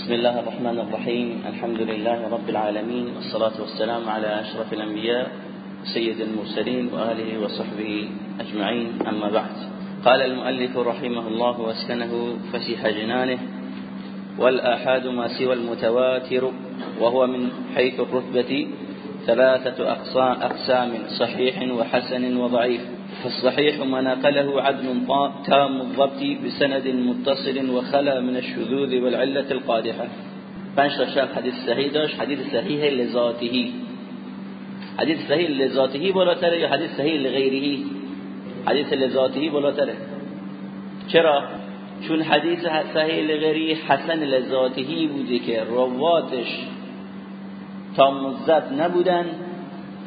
بسم الله الرحمن الرحيم. الحمد لله رب العالمين والصلاة والسلام على أشرف الأنبياء سيد المرسلين وآله وصحبه أجمعين. أما بعد قال المؤلف رحمه الله واسكنه فسيح جنانه والآحاد ما سوى المتواتر وهو من حيث الرتبة ثلاثة أقسام صحيح وحسن وضعيف. فالصحيح ما نقله عدل تام الضبط بسند متصل وخلا من الشذوذ والعلة القادحة. پنج تا حدیث صحیح داشت. حدیث صحیح لذاته. حدیث صحیح لذاته بالاتره یا حدیث صحیح لغیره؟ حدیث لذاته بالاتره. چرا؟ چون حدیث صحیح لغیره حسن لذاته بوده که رواتش الضبط نبودن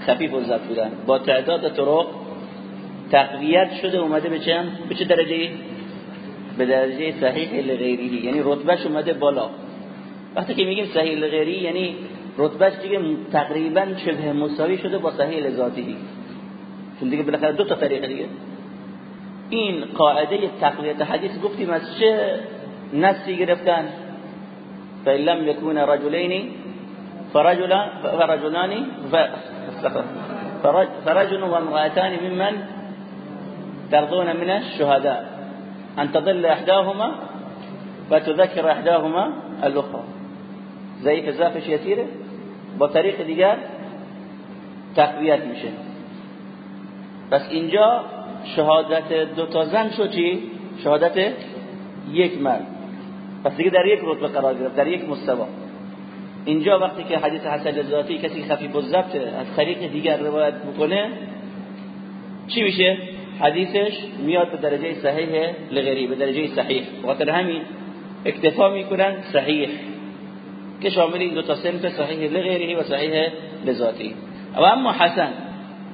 خفیف الضبط بودن. با تعداد طرق تقویت شده اومده به چند به چه درجه؟ به درجه صحیح لغیری. یعنی رتبهش اومده بالا. وقتی که میگیم صحیح لغیری یعنی رتبهش دیگه تقریبا شبه مساوی شده با صحیح لذاتی. چون دیگه بالاخره دو تا طریقه دیگه. این قاعده تقویت حدیث گفتیم از چه نسی گرفتن؟ فإن لم يكون رجلين فرجلا فرجلان فرجل وامرأتان ممن ترضون من الشهداء. أن تضل إحداهما فتذكر إحداهما الأخرى. زي كذافش يسيره بطريق دیگر تقویت میشه. پس اینجا شهادت دو تا زن شد چی؟ شهادت یک مرد. پس دیگه در یک رتبه قرار گرفت در یک مستوا اینجا وقتی که حدیث حسن ذاتی کسی خفیف الضبط از طریق دیگر روایت بکنه چی میشه؟ حدیثش میاد به درجة صحیح لغیری به درجه صحیح خاطر همین اکتفا میکنن صحیح که شامل این دو تا صنف صحیح لغیری و صحیح لذاتی و أما حسن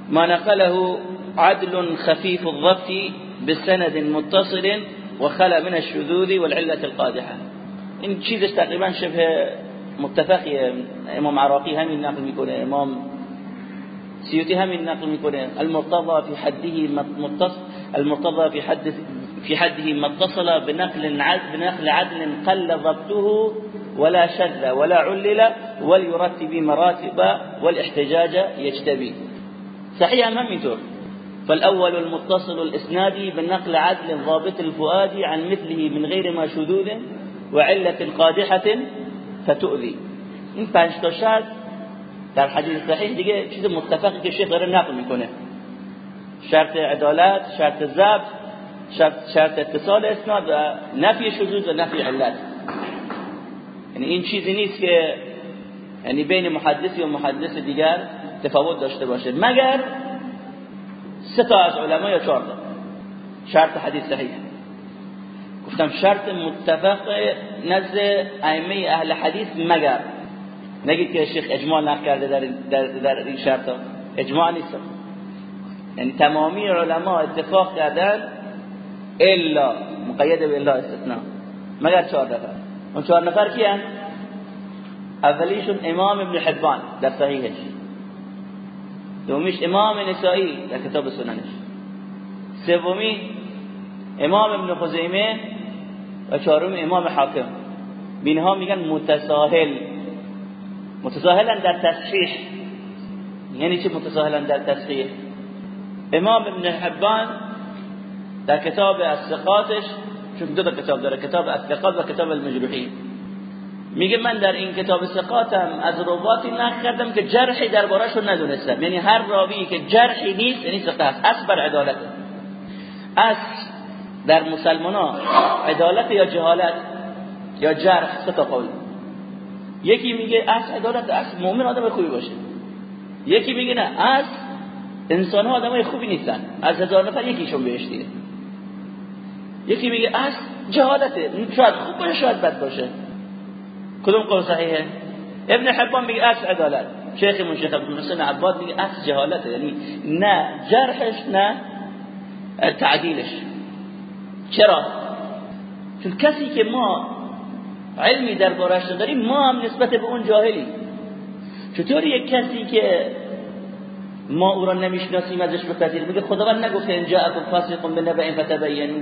ما نقله عدل خفيف الضبط بسند متصل وخلى من الشذوذ والعلة القادحة. این چیزش تقریبا شبه متفقیه إمام عراقی همین نقل میکنه إمام سيوتي هم النقل میکنه المرتضى في حده متصل المرتضى في حد في حده ما اتصل بنقل عدل بنقل عدل قل ضبطه ولا شذ ولا علل وليرتب مراتب والاحتجاج يجتبي. صحيح هم اینطور فالأول المتصل الإسنادي بالنقل عدل ضابط الفؤاد عن مثله من غير ما شذوذ وعلة قادحة فتؤذي. این پنج در حدیث صحیح دیگه چیز متفقی که شیخ داره نقل می‌کنه. شرط عدالت شرط ضبط شرط, شرط اتصال اسناد و نفی شذوذ و نفی علت. یعنی این چیزی نیست که یعنی بین محدثی و محدث دیگر تفاوت داشته باشه. مگر سه تا از علما یا چهار شرط حدیث صحیح. گفتم شرط متفق نزد ائمه اهل حدیث مگر. نگید که شیخ اجماع نقل کرده در, در, در این شرط اجماع نیست. یعنی تمامی علما اتفاق کردن الا مقید به الا استثناء. مگر چهار نفر؟ اون چهار نفر کیان اولیشون امام ابن حبان در صحیحش. دومیش امام نسائی در کتاب سننش. سومی امام ابن خزیمه و چهارم امام حاکم. بینها میگن متساهل متساهلا در تصحیح. یعنی چه متساهلا در تصحیح؟ امام ابن حبان در کتاب الثقاتش چون دو تا کتاب داره کتاب الثقات و کتاب المجروحین میگه من در این کتاب ثقاتم از رواتی نقل کردم که جرحی دربارهشون ندونستم. یعنی هر راوی که جرحی نیست یعنی ثقه است. بر عدالت. از در مسلمان عدالت یا جهالت یا جرح سه تا قول. یکی میگه از عدالت از مؤمن آدم خوبی باشه. یکی میگه نه از انسان ها آدم خوبی نیستن. از هزار نفر یکیشون بهشتیه یکی میگه از جهالته. شاید خوب باشه شاید بد باشه. کدوم قول صحیحه؟ ابن حبان میگه از عدالت. شیخ من شیخ ابن حسین عباد میگه از جهالته. یعنی نه جرحش نه تعدیلش. چرا؟ چون کسی که ما علمی دربارش داریم ما هم نسبت به اون جاهلی چطور یک کسی که ما او را نمی‌شناسیم ازش بپذیر میگه خداوند نگفته ان جاءکم فاسق بنبأ فتبینوا.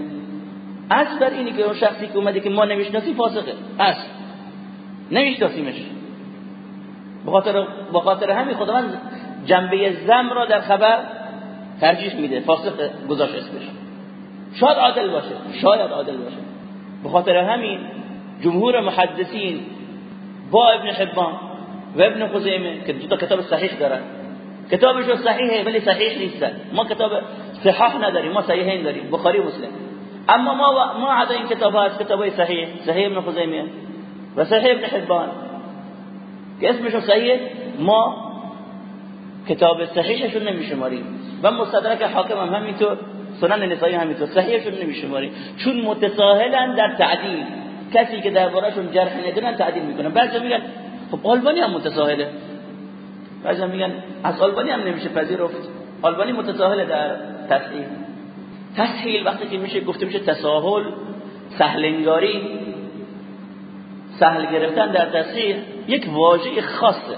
از بر اینی که اون شخصی که اومده که ما نمی‌شناسیم فاسقه. از نمیشناسیمش. بخاطر بخاطر همین خداوند جنبه زم را در خبر ترجیح میده. فاسق گذاشت اسمش. شاید عادل باشه. شاید عادل باشه. بخاطر همین جمهور محدثین با ابن حبان و ابن خزیمه که دو تا کتاب صحیح دارن. کتابشو صحیحه ولی ما کتاب صحاح نداریم ما صحیحین داریم بخاری و مسلم. اما ما ما عدا ها از کتاب صحیح صحیح ابن خزیمه و ابن حبان. که اسمشون صحیح ما کتاب صحیحشون نمیشماریم. و مستدرک حاکم هم همینطور سنن نسایی همینطور صحیحشون نمیشماریم. چون متساهلن در تعدیل. کسی که دربارهشون جرح ندارن تعدیل می‌کنن. بعضی میگن خب آلبانی هم متساهله بعضی میگن از آلبانی هم نمیشه پذیرفت. آلبانی متساهله در تصحیح تسهیل وقتی که میشه گفته میشه تساهل سهلنگاری سهل گرفتن در تصحیح یک واژه خاصه.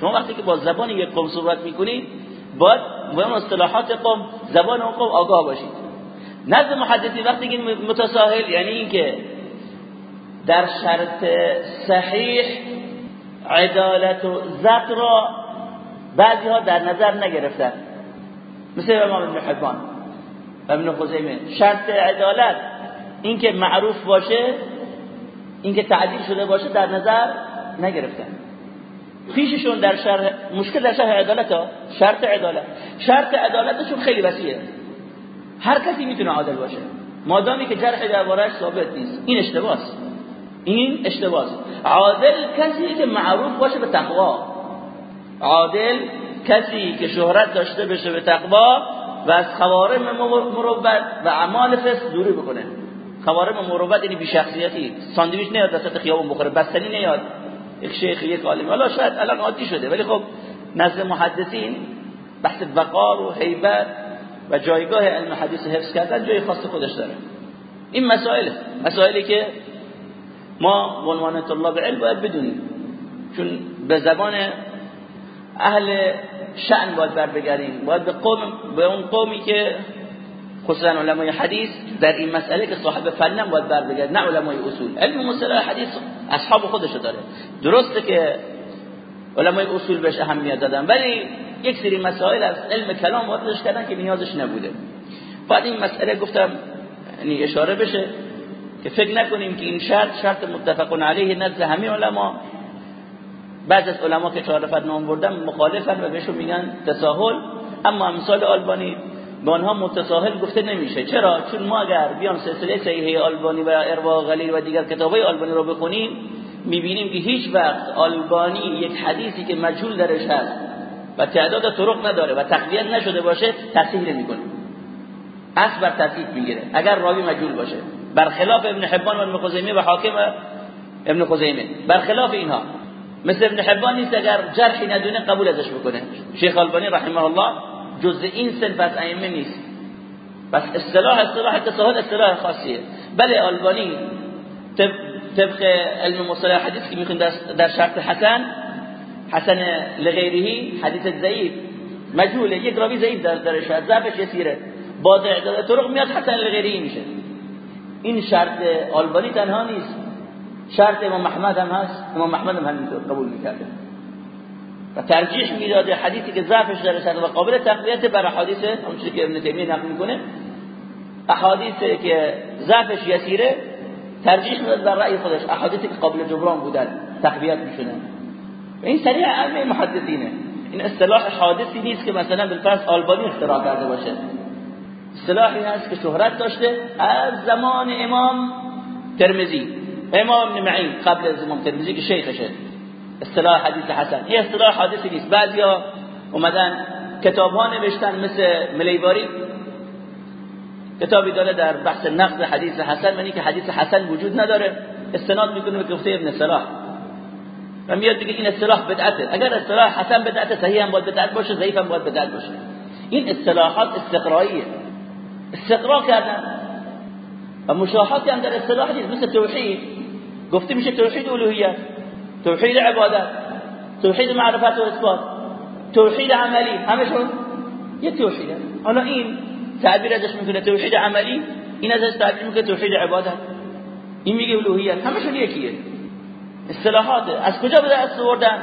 شما وقتی که با زبان یک قوم صحبت می‌کنید باید با اون اصطلاحات قوم زبان اون قوم آگاه باشید. نزد محدثی وقتی که متساهل یعنی اینکه در شرط صحیح عدالت و ضبط را بعضی ها در نظر نگرفتن. مثل امام ابن حبان ابن خزیمه. شرط عدالت اینکه معروف باشه اینکه تعدیل شده باشه در نظر نگرفتن. پیششون در شرح مشکل در شرح عدالت ها شرط عدالت. شرط عدالتشون خیلی وسیعه. هر کسی می‌تونه عادل باشه. مادامی که جرح دربارش ثابت نیست. این اشتباهه این اشتباهه. عادل کسی که معروف باشه به تقوا. عادل کسی که شهرت داشته بشه به تقوا و از خوارم مروبت و اعمال فسق دوری بکنه. خوارم مروبت یعنی بیشخصیتی. ساندویچ نیاد وسط خیابون بخوره بستنی نیاد. یک شیخ یک عالم. حالا شاید الان عادی شده ولی خب نزد محدثین بحث وقار و حیبت و جایگاه علم حدیث حفظ کردن جای خاص خودش داره. این مسائل مسائلی که ما به عنوان طلاب علم باید بدونیم. چون به زبان اهل شأن باید بر بگردیم باید به قوم به اون قومی که خصوصا علمای حدیث در این مسئله که صاحب فنن باید بر بگرد نه علمای اصول. علم مصطلح حدیث اصحاب خودش داره. درسته که علمای اصول بهش اهمیت دادن ولی یک سری مسائل از علم کلام واردش کردن که نیازش نبوده. بعد این مسئله گفتم یعنی اشاره بشه. که فکر نکنیم که این شرط شرط متفق علیه نزد همه علما. بعض از علما که نفر نام بردن مخالفن و بهشون میگن تساهل. اما امثال آلبانی به آنها متساهل گفته نمیشه. چرا؟ چون ما اگر بیام سلسله صحیحه آلبانی و اروا غلیل و دیگر کتابای آلبانی رو بخونیم می‌بینیم که هیچ وقت آلبانی یک حدیثی که مجهول درش هست و تعداد طرق نداره و تقویت نشده باشه تصحیح نمی‌کنه. اصل بر تصحیح می‌گیره. اگر راوی مجهول باشه. برخلاف ابن حبان و ابن خزیمه و حاکم ابن خزیمه. برخلاف اینها. مثل ابن حبان نیست اگر جرحی ندونه قبول ازش بکنه. شیخ البانی رحمه الله جز این سنف از ائمه نیست. بس اصطلاح اصطلاح تساهل اصطلاح خاصیه. بله البانی طبق علم مصطلح حدیث که می‌خوند در شرط حسن حسن لغیره حدیث ضعیف. مجهوله یک راوی ضعیف در درش ضعفش یسیره با طرق میاد حسن لغیره میشه. این شرط آلبانی تنها نیست. شرط امام محمد هم هست. امام محمد هم همینطور قبول می‌کرده. و ترجیح می‌داده حدیثی که ضعفش در و قابل تقویت بر احادیث اونچه که ابن تیمیه نقل می‌کنه احادیثی که ضعفش یسیره ترجیح می‌داد بر رأی خودش. احادیثی که قابل جبران بودن تقویت میشونه این سریع علم محدثینه. این اصطلاح حادثی نیست که مثلا بالفرض آلبانی اختراع کرده باشه. اصطلاحی هست که شهرت داشته از زمان امام ترمزی امام ابن معین قبل از امام ترمزی که شیخشه. اصطلاح حدیث حسن. این اصطلاح حادثی نیست. بعضیا اومدن کتاب ها نوشتن مثل ملیباری کتابی داره در بحث نقد حدیث حسن. منی که حدیث حسن وجود نداره. استناد می‌کنه به گفته ابن صلاح. و میاد دیگه این اصطلاح بدعته. اگر اصطلاح حسن بدعته صحیح هم باید بدعت باشه ضعیف هم باید بدعت باشه. این اصطلاحات استقرائیه. استقرا کردن. و مشاحاتی هم در اصطلاح نیست مثل توحید. گفته میشه توحید الوهیت توحید عبادت توحید معرفت و اثبات توحید عملی. همشون یه توحیده. حالا این تعبیر ازش می‌کنه توحید عملی این ازش تعبیر می‌کنه توحید عبادت. این میگه الوهیت. همشون یکیه. اصطلاحات. از کجا به دست آوردن؟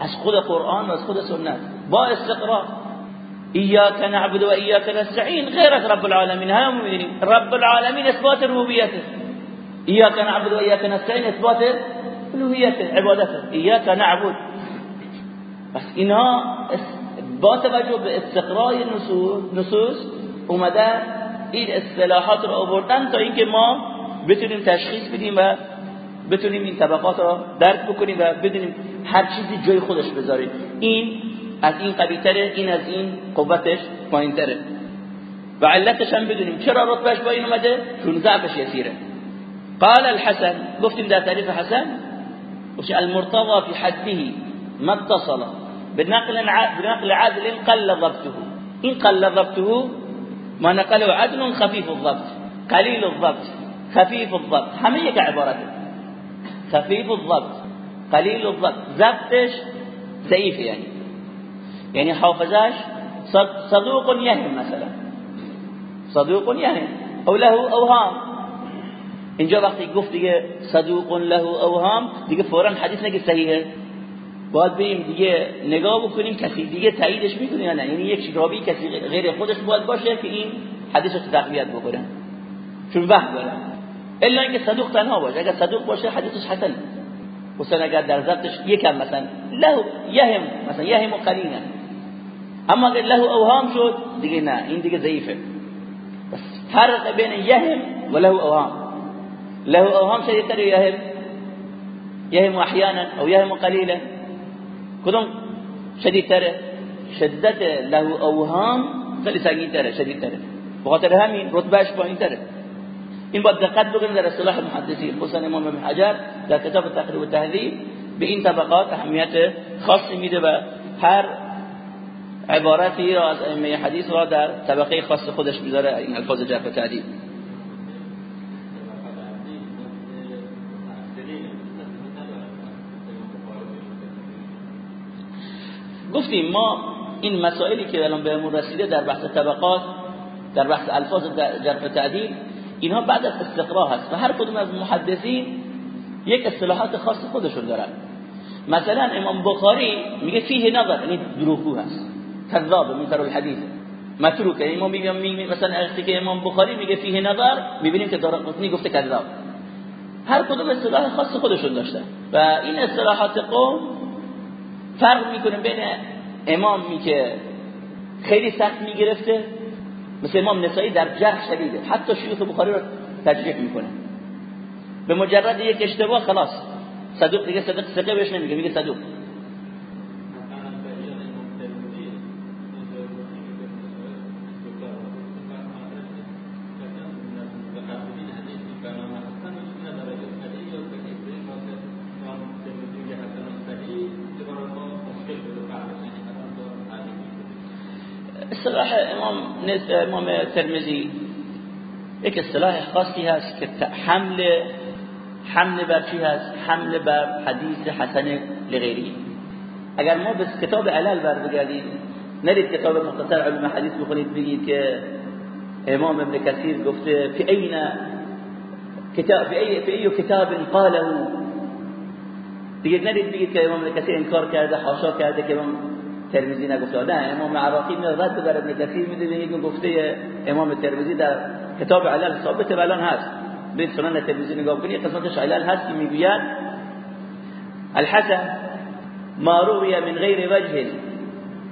از خود قرآن و از خود سنت. با استقرا ایاک نعبد و ایاک نستعین غیر از رب العالمین هم می‌دونیم رب العالمین اثبات ربوبیته ایاک نعبد و ایاک نستعین اثبات الوهیته عبادته. ایاک نعبد. بس اینها با توجه به استقرای نصوص اومدن این اصطلاحات رو آوردن تا اینکه ما بتونیم تشخیص بدیم و بتونیم این طبقات را درک بکنیم و بدونیم هر چیزی جای خودش بذاریم. این از این قوی تره این از این قوتش پایین تره و علتش هم بدونیم چرا رتبهش با این اومده؟ چون ضعفش یسیره. قال الحسن گفتیم در تعریف حسن وش المرتضى في حده ما اتصل بنقل بنقل عدل قل ضبطه إن قل ضبطه ما نقله عدل خفيف الضبط قليل الضبط خفيف الضبط. همه یک عبارته. خفيف الضبط قليل الضبط. ضبطش ضعيف يعني يعني حافظاش صدوق يهم مثلا. صدوق يهم او له اوهام. اینجا وقتی گفت دیگه صدوق له اوهام دیگه فورا حدیث نگه صحیحه. باید بریم دیگه نگاه بکنیم کسی دیگه تاییدش می‌کنه یا نه. یعنی یک راوی کسی غیر خودش باید باشه که این حدیث رو تقویت بکنه. چون وهم داره. الا اینکه صدوق تنها باشه. اگر صدوق باشه حدیثش حسن. مثلا اگر در ضبطش یکم مثلا له یهم مثلا یهم قلیلا. اما اگر له اوهام شد دیگه نه این دیگه ضعیفه. بس فرق بین یهم و له اوهام. له اوهام شدیدتر یهم؟ یهم احیانا او یهم قلیلا؟ کدوم شدیدتره؟ شدت له اوهام خیلی سنگینتره شدیدتره. بخاطر همین رتبهش پایینتره. این باید دقت بکنید در اصطلاح محدثین. خصوصا امام ابن حجر در کتاب تقریب و تهذیب به این طبقات اهمیت خاصی میده و هر عبارتی را از ائمه حدیث را در طبقه خاص خودش می‌ذاره این الفاظ جرح و تعدیل گفتیم ما این مسائلی که الان بهمون رسیده در بحث طبقات در بحث الفاظ جرح و تعدیل اینها بعد از استقرا هست و هر کدوم از محدثین یک اصطلاحات خاص خودشون دارن. مثلا امام بخاری میگه فیه نظر یعنی دروغگو هست. کذاب منکر الحدیث متروکه امام میگه مثلا وقتی که امام بخاری میگه فیه نظر می‌بینیم که دارقطنی گفته کذاب هر کدوم اصطلاح خاص خودشون داشتن و این اصطلاحات قوم فرق می‌کنه بین امامی که خیلی سخت می‌گرفته مثل امام نسایی در جرح شدیده. حتی شیوخ بخاری رو تجریح می‌کنه. به مجرد یک اشتباه خلاص. صدوق دیگه صدق سقه بهش نمیگه میگه صدوق. امام ترمذی یک اصطلاح خاصی هست که حمل حمل بر چی هست؟ حمل بر حدیث حسن لغیری. اگر ما به کتاب علل برگردیم نرید کتاب مختصر علم حدیث بخونید بگید که امام ابن کثیر گفته فی این کتاب فی ای فی ای کتاب قاله. بگید نرید بگید که امام ابن کثیر انکار کرده حاشا کرده که امام ترمذی نگفته. نه امام عراقی می رد بر ابن کثیر میده به گفته امام ترمذی در کتاب علل ثابت الان هست. به سنن ترمذی نگاه کنید قسمتش علل هست که می‌گوید الحسن ما روی من غیر وجه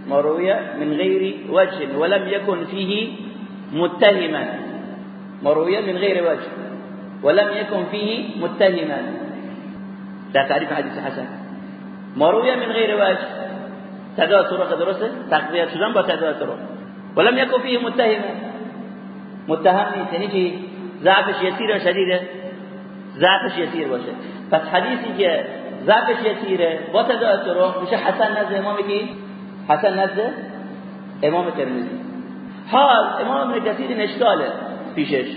ما روی من غیر وجه ولم يكن فيه متهما. ما روی من غیر وجه ولم يكن فيه متهما. در تعریف حدیث حسن. ما روی من غیر وجه تعداد طرق درسته؟ تقویت شدن با تعداد طرق ولم يكن فيه متهم. متهم نیست یعنی چی؟ ضعفش یسیر و شدیده. ضعفش یسیر باشه. پس حدیثی که ضعفش یسیره با تعداد طرق میشه حسن نزد امام کی؟ حسن نزد امام ترمذی. حال امام ابن کثیر اشکاله پیشش.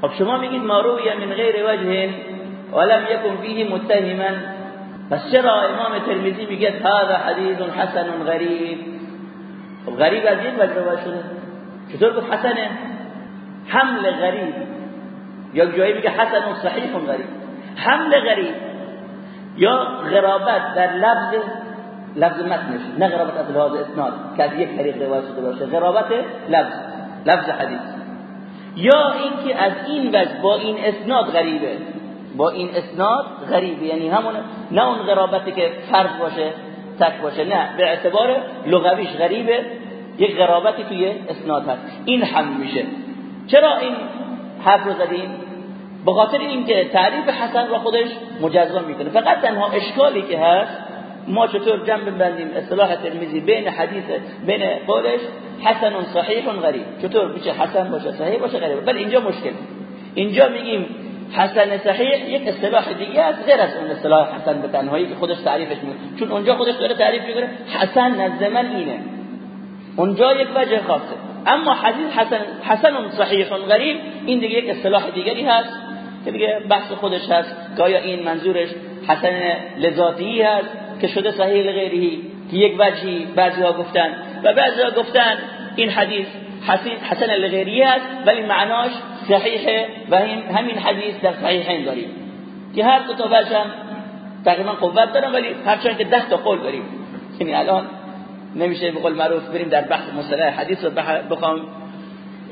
خب شما میگید ما روی من غیر وجه ولم يكن فيه متهما. پس چرا امام ترمذی میگه هذا حدیث حسن غریب؟ خب غریب از یک وجه روایت شده. چطور گفت حسنه؟ حمل غریب. یا جایی میگه حسن صحیح غریب. حمل غریب یا غرابت در لفظ لفظ متنش. نه غرابت از لحاظ اسناد که از یک طریق روایت شده باشه. غرابت لفظ لفظ حدیث. یا اینکه از این وجه با این اسناد غریبه. با این اسناد غریبه. یعنی همون نه اون غرابتی که فرض باشه تک باشه. نه به اعتبار لغویش غریبه یک غرابتی توی اسناد هست. این هم میشه. چرا این حرف رو زدیم؟ به خاطر اینکه تعریف حسن را خودش مجزا می‌کنه. فقط تنها اشکالی که هست ما چطور جمع بندیم اصطلاح ترمیزی بین حدیث بین قولش حسن صحیح غریب. چطور بشه حسن باشه صحیح باشه غریب. ولی اینجا مشکل. اینجا میگیم حسن صحیح یک اصطلاح دیگه است غیر از اون اصطلاح حسن به تنهایی که خودش تعریفش می‌کنه. چون اونجا خودش داره تعریف می‌کنه حسن نزد من اینه. اونجا یک وجه خاصه. اما حدیث حسن حسن صحیح غریب این دیگه یک اصطلاح دیگری هست که دیگه بحث خودش هست. که آیا این منظورش حسن لذاتی هست که شده صحیح لغیری که یک وجهی بعضی ها گفتن. و بعضی ها گفتن این حدیث حسن لغیری هست ولی معناش صحیحه و همین حدیث در صحیحین داریم. که هر دو تا هم تقریبا قوت دارن ولی هرچند که ده تا قول داریم. یعنی الان نمیشه به قول معروف بریم در بحث مصطلح حدیث و بخوام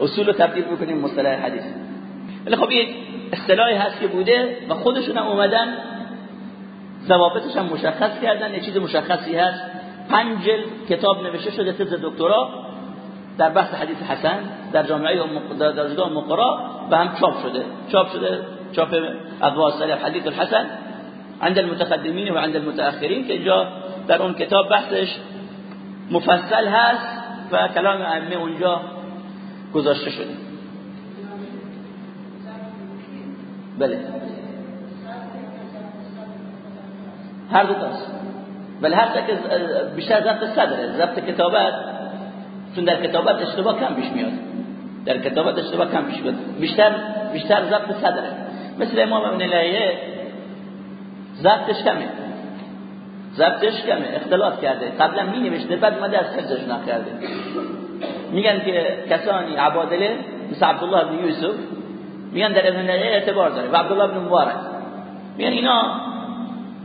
اصول رو تبدیل بکنیم مصطلح حدیث. ولی خب این اصطلاحی هست که بوده و خودشون هم اومدن ضوابطش هم مشخص کردن. یه چیز مشخصی هست. پنج کتاب نوشته شده تز دکترا. در بحث حدیث حسن در جامعه درجگاه مقرا و هم چاپ شده. چاپ شده چاپ ابواب حدیث الحسن عند المتقدمین و عند المتأخرین که اینجا در اون کتاب بحثش مفصل هست و کلام ائمه اونجا گذاشته شده. بله. هر دو تاست بله هر که بیشتر ضبط صدره ضبط کتابت چون در کتابت اشتباه کم پیش میاد. در کتابت اشتباه کم پیش میاد. بیشتر بیشتر ضبط صدره. مثل امام ابن لایه ضبطش کمه. ضبطش کمه. اختلاط کرده. قبلا می نوشته بعد مده از حفظش کرده. میگن که کسانی عبادله مثل عبدالله بن یوسف میگن در ابن لایه اعتبار داره. و عبدالله بن مبارک. میگن اینا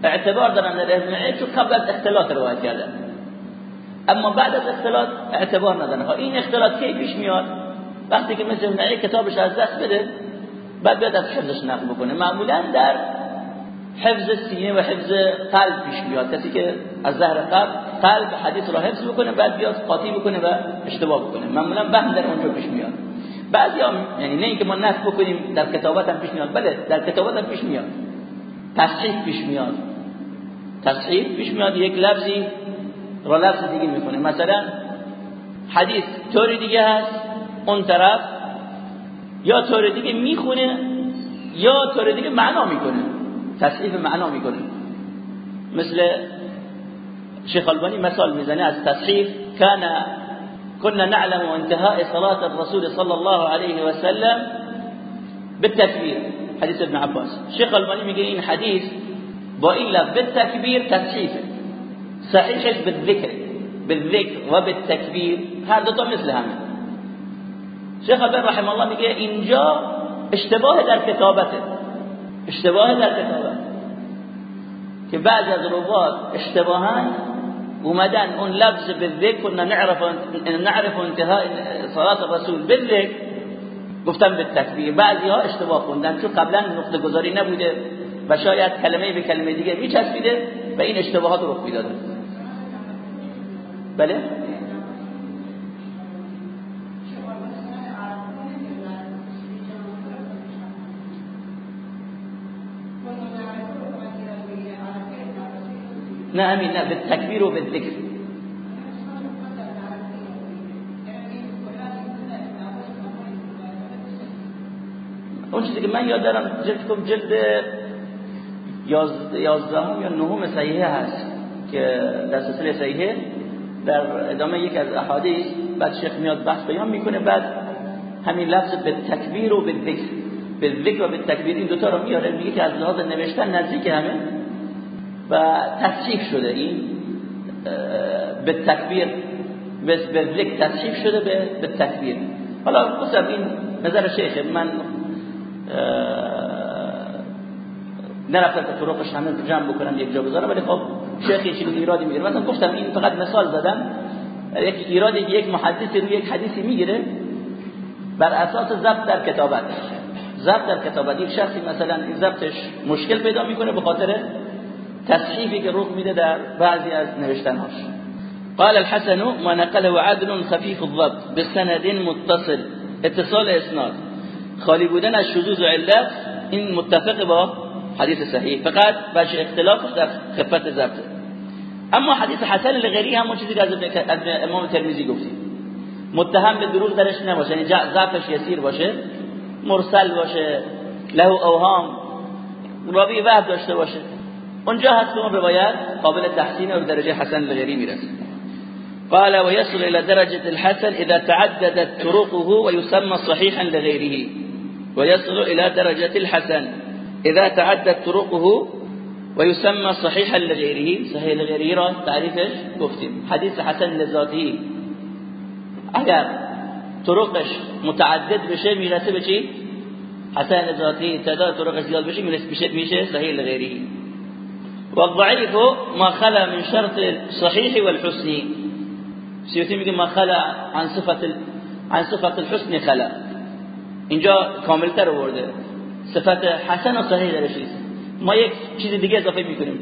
اعتبار دارن در ابن لایه چون قبل از اختلاط روایت کردن. اما بعد از اختلاط اعتبار ندارن این اختلاط کی پیش میاد؟ وقتی که مثل ابن کتابش از دست بده بعد بیاد از حفظش نقل بکنه. معمولا در حفظ سینه و حفظ قلب پیش میاد. کسی که از زهر قلب قلب حدیث را حفظ بکنه بعد بیاد قاطی بکنه و اشتباه بکنه. معمولا وهم در اونجا پیش میاد. بعضی هم یعنی نه اینکه ما نفس بکنیم در کتابت هم پیش میاد. بله در کتابت هم پیش میاد. تصحیح پیش میاد. تصحیح پیش میاد. یک لفظی را لفظ دیگه می‌کنه مثلا حدیث طور دیگه هست اون طرف یا طور دیگه می‌خونه یا طور دیگه معنا می‌کنه تصحیف معنا می‌کنه. مثل شیخ البانی مثال می‌زنه از تصحیف کان كنا نعلم انتهاء صلاة الرسول صلى الله عليه وسلم بالتكبير حديث ابن عباس. شيخ الباني میگه این حدیث با این لفظ بالتكبير تصحیفه. صحیحش بالذکر بالذکر و بالتکبیر هر دو تا مثل همه. شیخ البانی رحمه الله میگه اینجا اشتباه در کتابته. اشتباه در کتابت. که بعض از روات اشتباهان اومدن اون لفظ بالذکر کننا نعرف نعرف انتهاء صلاه الرسول بالذکر گفتن به تکبیر. بعضی ها اشتباه خوندن چون قبلا نقطه گذاری نبوده و شاید کلمه به کلمه دیگه میچسبیده و این اشتباهات رو رخ می‌داده بله؟ نه همین نه به تکبیر و به ذکر. اون چیزی که من یاد دارم جلد جلد یازدهم یا نهم صحیحه هست که در سلسله صحیحه در ادامه یک از احادیث بعد شیخ میاد بحث بیان می‌کنه بعد همین لفظ به تکبیر و به ذکر به ذکر و به تکبیر این دوتا رو میاره میگه که از لحاظ نوشتن نزدیک همه و تصحیف شده این به تکبیر به ذکر تصحیف شده به به تکبیر. حالا خصوصا این نظر شیخ من نرفتن طرقش همه جمع بکنن یک جا بذارن ولی خب شیخ چیزی ایرادی می‌گیره. مثلا گفتم این فقط مثال زدم یک ایرادی یک محدثی روی یک حدیثی می‌گیره بر اساس ضبط در کتابت. ضبط در کتابت. یک شخصی مثلا این ضبطش مشکل پیدا می‌کنه به خاطر تصحیفی که رخ میده در بعضی از نوشتنهاش. قال الحسن ما نقله عدل خفيف الضبط بسند متصل. اتصال اسناد. خالی بودن از شذوذ و علت این متفق با حدیث صحیح. فقط وجه اختلافش در خفت ضبط أما حدیث حسن لغیری همون چیزی که از إمام ترمذی گفتیم متهم به دروغ درش نباشه یعنی ضعفش یسیر باشه مرسل باشه له أوهام راوی وحد داشته باشه. اونجا هست اون روایت قابل تحسین و درجه حسن لغیری میرسه. قال ويصل إلى درجة الحسن إذا تعددت طرقه ويسمى صحيحا لغيره. ويصل إلى درجة الحسن إذا تعددت طرقه ويسمى صحيحا لغيره صحيح لغيره را گفتیم. حديث حسن لذاته. اگر طرقش متعدد بشه میرسه به حسن لذاته. تعداد طرقش زیاد بشه میرسه صحيح لغيره والضعيف ما خلا من شرط الصحيح والحسن سیوطی میگه ما خلا عن صفت عن صفت الحسن خلا. اینجا کاملتر آورده. صفت حسن و صحیح ما یک چیز دیگه اضافه می‌کنیم.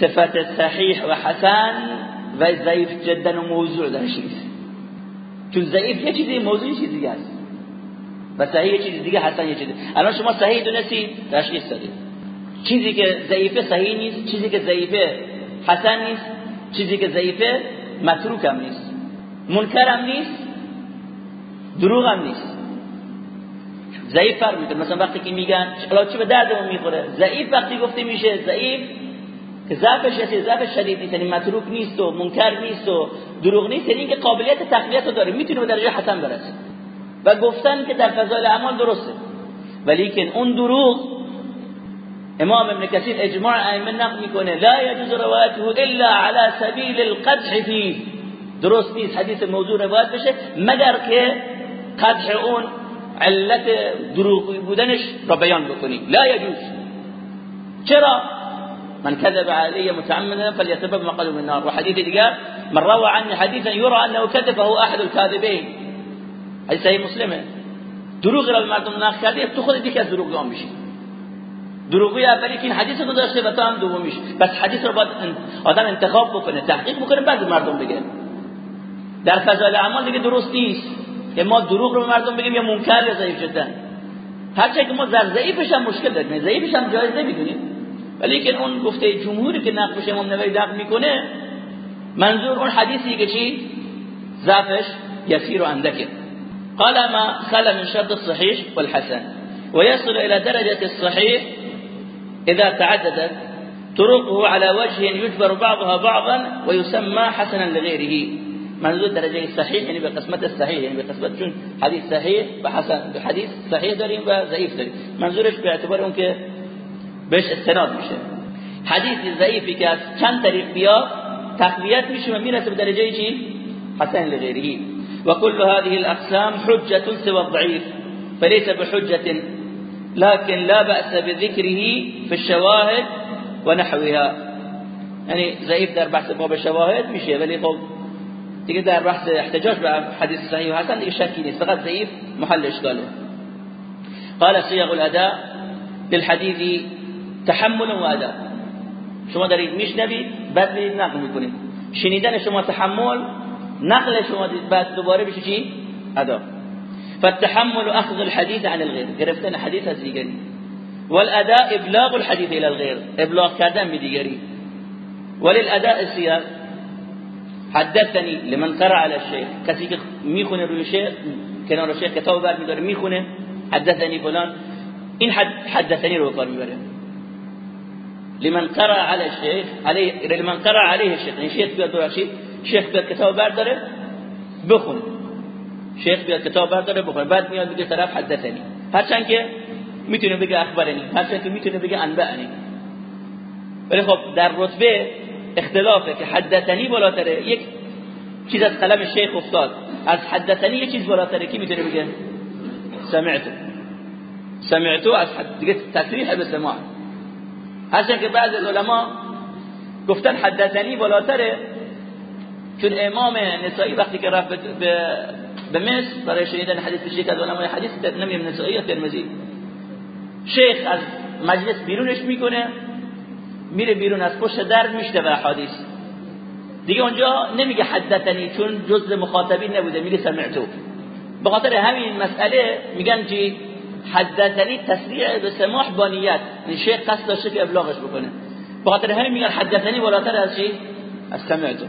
صفت صحیح و حسن و ضعیف جدا و موضوع درش نیست. چون ضعیف یه چیزی موضوع یه چیز دیگه است. و صحیح یه چیز دیگه حسن یه چیز الان شما صحیح دونستی تشخیص دادید چیزی که ضعیفه صحیح نیست چیزی که ضعیفه حسن نیست چیزی که ضعیفه متروک هم نیست. منکر هم نیست دروغ هم نیست. ضعیف فرق می‌کنه. مثلا وقتی که میگن حالا چه به دردمون می‌خوره؟ ضعیف وقتی گفته میشه ضعیف که ضعفش هستی ضعف شدید نیست یعنی متروک نیست و منکر نیست و دروغ نیست یعنی اینکه قابلیت تقویت رو داره. می‌تونه به درجه حسن برسه. و گفتن که در فضایل اعمال درسته. ولی که اون دروغ امام ابن کثیر اجماع ائمه نقل می‌کنه. لا يجوز روایته الا على سبیل القدح فيه درست نیست. حدیث موضوع روایت بشه مگر که قدح اون علت دروغی بودنش را بیان بکنی. لا يجوز. چرا؟ من كذب علي متعمدا فليتبب مقعده من النار. وحديث دیگر من روى عني حديثا يرى أنه كذب فهو أحد الكاذبين. حدیث صحیح مسلمه دروغ را به مردم نقل کردی تو خودت یکی از دروغگویان میشی. دروغی اولی که این حدیث رو داشته و تو هم دومیش بس حدیث رو باید آدم انتخاب بکنه تحقیق بکنه بعد مردم بگه در فضایل اعمال دیگه درست نیست. که ما دروغ رو به مردم بگیم یا منکر یا ضعیف جدا هرچه که ما در ضعیفش هم مشکل داریم. ضعیفش هم جایز نمی‌دونیم. ولی که اون گفته جمهوری که نقل بشه امام نووی نقل می‌کنه منظور اون حدیثی که چی؟ ضعفش یسیر و اندکه. قال ما خلا من شرط الصحيح والحسن. ويصل إلى درجة الصحيح إذا تعددت. طرقه على وجه يجبر بعضها بعضا ويسمى حسنا لغيره منظور درجة صحیح یعنی به قسمت صحیح یعنی به قسمت چون حدیث صحیح و حسن به حدیث صحیح داریم و ضعیف داریم منظورش به اعتبار اون که بهش استناد میشه. حدیث ضعیفی که از چند طریق بیا تقویت میشه و میرسه به درجه چی؟ حسن لغیره. و كل هذه الاقسام حجة سوى الضعيف فليس بحجة لكن لا بأس بذكره في الشواهد ونحوها یعنی ضعیف در بحث باب شواهد میشه ولی خب دیگه در بحث احتجاج به حدیث صحیح و حسن دیگه شکی نیست فقط ضعیف محل اشکاله قال صيغ الأداء للحديث تحمل و اداء شما دارید میشنوید بعد میرید نقل میکنید شنیدن شما تحمل نقل شما بعد دوباره بشه چی؟ ادا. فالتحمل أخذ الحديث عن الغير. گرفتن حدیث از دیگری. والأداء إبلاغ الحديث إلى الغير. إبلاغ کردن به دیگری. وللأداء السياق. حدثني لمن قرأ على الشيخ. کسی که می‌خونه روی شیخ کنار شیخ کتاب بر میداره می‌خونه. حدثني فلان. این حدثني رو کار می‌بره. لمن قرأ على الشيخ عليه لمن قرأ الشيخ. این شیخ بیاد درشی شیخ بیاد کتاب برداره بخونه. شیخ بیاد کتاب برداره بخونه. بعد میاد میگه طرف حدثني. هرچند که می‌تونه بگه اخبرنی هرچند که می‌تونه بگه انبأنی ولی خب در رتبه اختلافه که حدثنی بالاتره. یک چیز از قلم شیخ افتاد. از حدثنی یک چیز بالاتره. کی می‌تونه بگه سمعتو سمعتو از حد دیگه تصریح به سماع. هرچند که بعض علما گفتن حدثنی بالاتره چون امام نسائی وقتی که رفت به مصر برای شنیدن حدیث شیخ از علمای حدیث نمیم نسائی یا ترمذی. شیخ از مجلس بیرونش می‌کنه. میره بیرون از پشت در میشته به حدیث. دیگه اونجا نمیگه حدثنی چون جز مخاطبین نبوده میگه سمعتو. به خاطر همین مسئله میگن که حدثنی تسریع به سماح با نیت. این شیخ قصد داشته که ابلاغش بکنه. به خاطر همین میگن حدثنی بالاتر از چی؟ از سمعتو.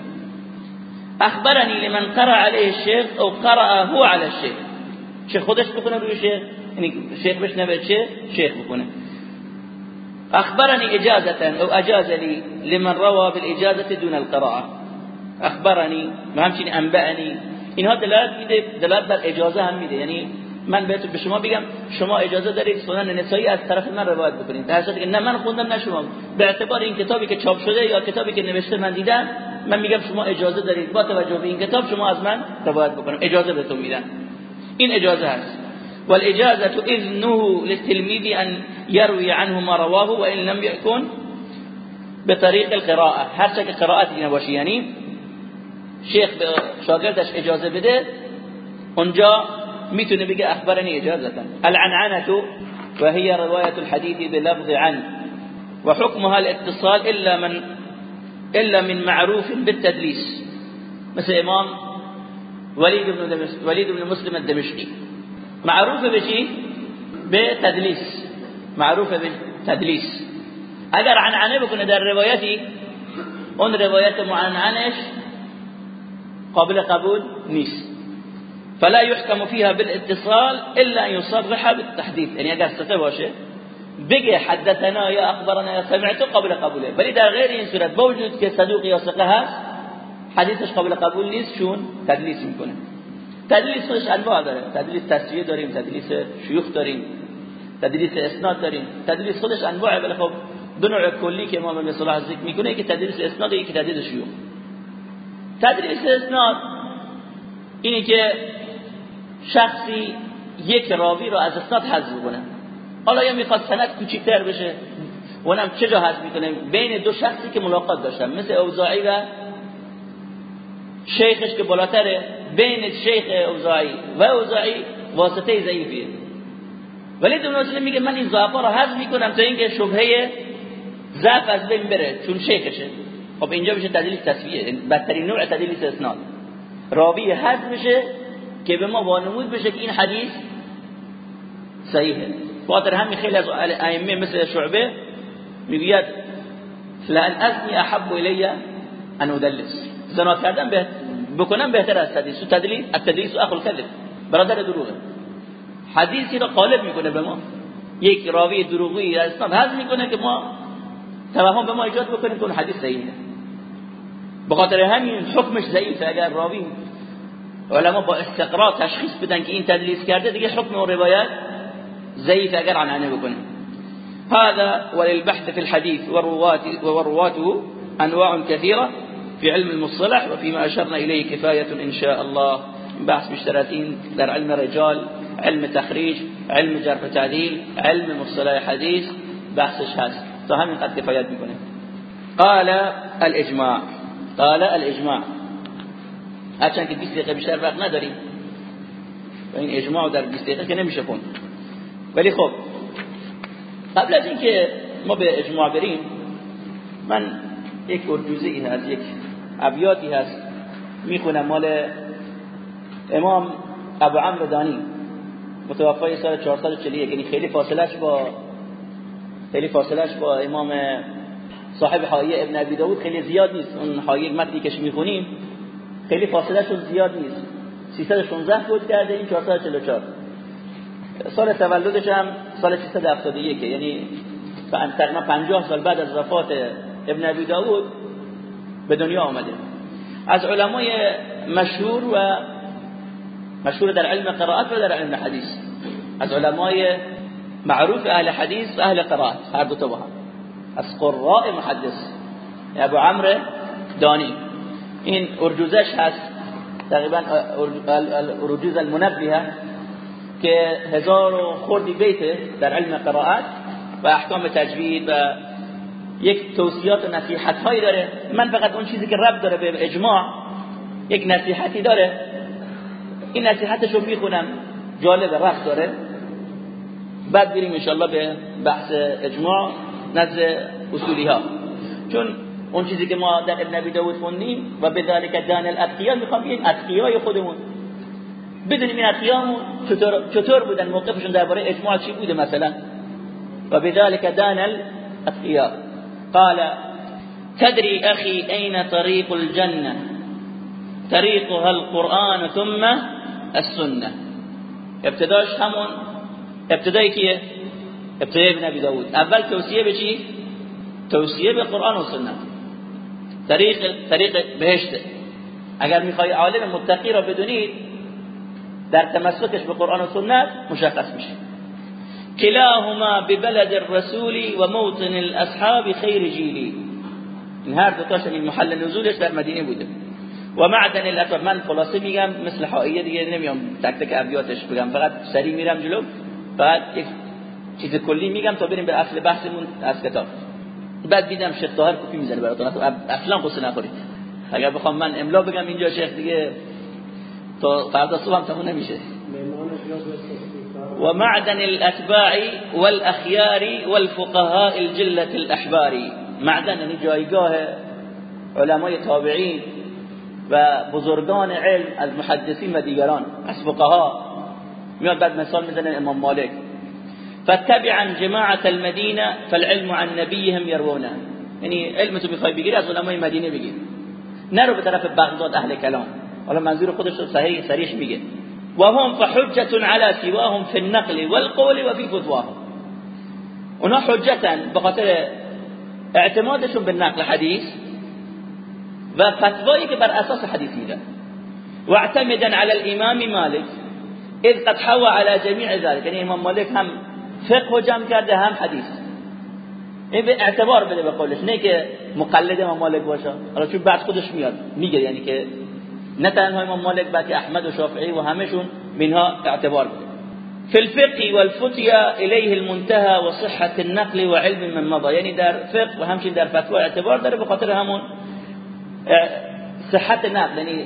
اخبرنی لمن قرأ علیه الشیخ او قرأ هو علی الشیخ. شیخ خودش بکنه روی شیخ یعنی شیخ بشنوه چه؟ شیخ بکنه اخبرني اجازه او اجاز لي لمن روى بالاجازه دون القراءه اخبرني ما همچنین انبأني اینها دلالت میده دلالت بر اجازه هم میده. یعنی من بهتون به شما شما اجازه دارید سنن نسایی از طرف من روایت بکنید. در حالی که نه من خوندم نه شما. به اعتبار این کتابی که چاپ شده یا کتابی که نوشته من دیدم من میگم شما اجازه دارید. با توجه به این کتاب شما از من روایت بکنم اجازه بهتون میدم. این اجازه هست. والإجازة إذنه للتلميذ أن يروي عنه ما رواه وإن لم يكن بطريق هر چه که قرائتی نباشه یعنی شیخ اجازه بده اونجا میتونه بگه اخبرني اجازه العنعنة وهي رواية الحديث بلفظ عن. وحكمها الاتصال إلا من إلا من معروف بالتدليس. مثل إمام وليد بن وليد بن مسلم الدمشقي. معروف بشي؟ بتدليس. معروف بتدليس. اگر عنعنه بکنه در روایتی أون روایت معنعنش قابل قبول نیست فلا يحكم فيها بالاتصال إلا أن يصرح بالتحديث. يعني اگر ثقه باشه بگه حدثنا یا أخبرنا یا سمعت قبل قبوله. ولی در غیر این صورت با وجود که صدوق یا ثقه هست حدیثش قابل قبول نیست چون تدلیس میکنه تدلیس خودش انواع داره. تدلیس تصویه داریم تدلیس شیوخ داریم تدلیس اسناد داریم. تدلیس خودش انواعه ولی خب دو نوع کلی که امام ابن صلاح ذکر می‌کنه که تدلیس اسناد یکی تدلیس شیوخ. تدلیس اسناد اینی که شخصی یک راوی رو از اسناد حذف کنه حالا یا می‌خواد سند کوچیک‌تر بشه اونم چه جا حذف می‌کنه؟ بین دو شخصی که ملاقات داشتن مثل اوزاعی و شیخش که بالاتره بین شیخ اوزاعی و اوزاعی واسطه ضعیفیه ولی دو میگه من این ضعفا رو حذف می‌کنم تا اینکه شبهه ضعف از بین بره چون شیخشه. خب اینجا میشه تدلیل تصفیه بدترین نوع تدلیل اسناد راوی حذف بشه که به ما وانمود بشه که این حدیث صحیحه. خاطر همین خیلی از ائمه مثل شعبه می‌گوید لان ازنی احب الی ان ادلس زنا کردن به بکنم بهتر از تدلیس. و تدلیس التدلیس اخو الكذب برادر دروغه. حدیثی رو قالب می‌کنه به ما. یک راوی دروغی اسناد حذف می‌کنه که ما توهم به ما ایجاد بکنیم که حدیث صحیحه به خاطر همین حکمش ضعیفه. اگر راوی علما با استقرا تشخیص بدن که این تدلیس کرده دیگه حکم و روایت ضعیف اگر عنعنه بکنه. هذا وللبحث في الحديث ورواته أنواع كثيرة. في علم المصطلح وفيما أشرنا إليه كفاية إن شاء الله. بحث مشتركين در علم الرجال علم تخريج علم جرح تعديل علم مصطلح حديث بحثش هست. تا همین قد کفایت می‌کنه قال الاجماع قال الاجماع هرچند که 20 دقیقه بیشتر وقت نداریم. این اجماع در 20 دقیقه که نمیشه ولی خب قبل از اینکه ما به اجماع بریم من یک ای هست یک ابیاتی هست. می‌خونم. مال امام ابو عمرو دانی. متوفای سال 441 یعنی خیلی فاصلش با خیلی فاصلش با امام صاحب حایه ابن ابی داود خیلی زیاد نیست. اون حایه متنی که می‌خونیم خیلی فاصلهشون زیاد نیست. 316 بود کرده این 444 سال تولدش هم سال 371 یعنی تقریبا 50 سال بعد از وفات ابن ابی داود به دنیا آمده. از علمای مشهور و مشهور در علم قرائت و در علم حدیث. از علمای معروف اهل حدیث و اهل قرائت. هر دو تا با هم. از قراء محدث. ابو عمرو دانی. این ارجوزش هست. تقریبا ارجوز المنبهه که هزار و خوردی بیته در علم قرائت و احکام تجوید و یک توصیات و نصیحت هایی داره. من فقط اون چیزی که رب داره به اجماع یک نصیحتی داره. این نصیحتش رو می‌خونم. جالب رفت داره. بعد بریم انشاءالله به بحث اجماع نزد اصولی ها چون اون چیزی که ما در ابن ابی داود خوندیم و به ذلك دان الاتقیا می‌خوام بگیم اتقیای خودمون. بدونیم این اتقیامون چطور چطور بودن؟ موقفشون درباره اجماع چی بوده مثلا؟ و به ذلك دان الاتقیا قال تدري أخي أين طريق الجنة؟ طريقها القرآن ثم السنة. ابتداش همون ابتدایی کیه ابتدای ابن ابی داود. أول توصیه به چی توصیه به قرآن و سنت طریق طریق بهشته اگر میخوای عالم متقی را بدونید در تمسکش به قرآن و سنت مشخص کلاهما ببلد الرسول و موطن الاصحاب خیر جیلی این هر دو محل نزولش در مدینه بوده. و معدن الاطور من خلاصه میگم مثل حائیه دیگه نمیام تک تک ابیاتش بگم. فقط سری میرم جلو. فقط یک چیز کلی میگم تا بریم به اصل بحثمون از کتاب بعد دیدم شیخ طاهر کپی می‌زنه براتون. اصلا قصه نخورید. اگر بخوام من املا بگم اینجا شیخ دیگه تا فردا صبح هم تموم نمیشه. و معدن الأتباع والأخيار والفقهاء الجلة الأحبار. معدن یعنی جایگاه علمای تابعین و علم از محدثین و دیگران از فقها. میاد بعد مثال میزنه امام مالک. فتبعا جماعة المدينة فالعلم عن نبيهم يروونه. یعنی علم تو میخوای بگیری از علمای مدینه بگیر. نرو به طرف بغداد أهل کلام. حالا منظور خودش رو صحیح سریش میگه. و هم فحجة على سواهم في النقل والقول و في فتواهم. اونا حجتن به خاطر اعتمادشون به نقل حدیث و فتوایی که بر اساس حدیث میدن على الامام مالك اذ قد حوى على جميع ذلك. یعنی امام مالک هم فقه جمع هم حدیث. این به اعتبار بده به قولش. نه که مقلد امام مالک باشه. حالا چون بعد خودش میاد میگه یعنی که نه تنها امام مالک بلکه احمد و شافعی و همشون منها اعتبار بده في الفقه والفتيا إليه المنتهى وصحة النقل وعلم من مضى یعنی در فقه و همچنین در فتوا اعتبار داره به خاطر همون صحت نقل یعنی